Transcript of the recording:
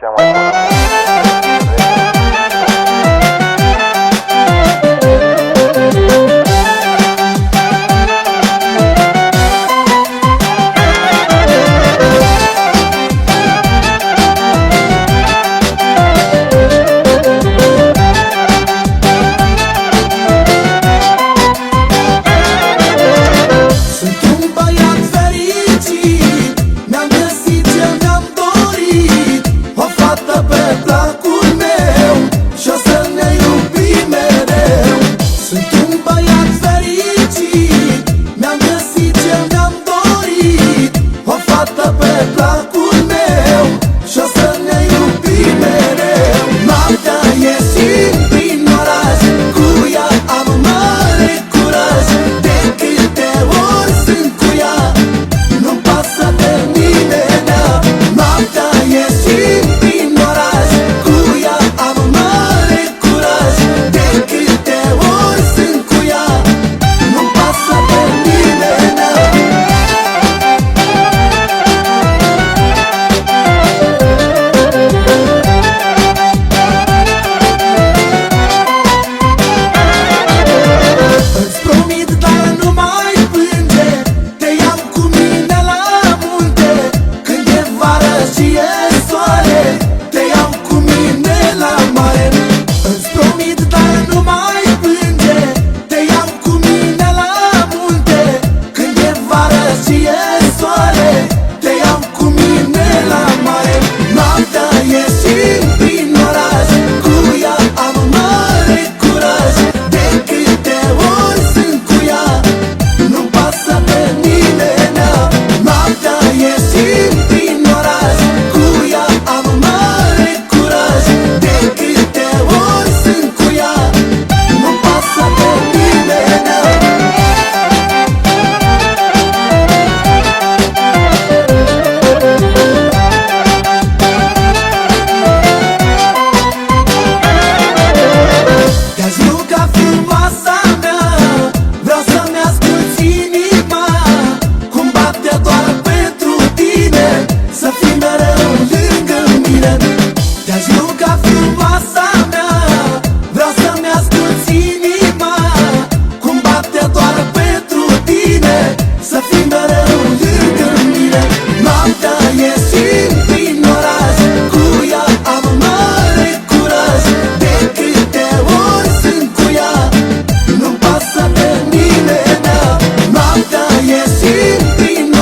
Jawa energie soare Te iau cu mine la mare. Îți promit, dar nu mai plânge Te iau cu mine la munte. Când e vară și e be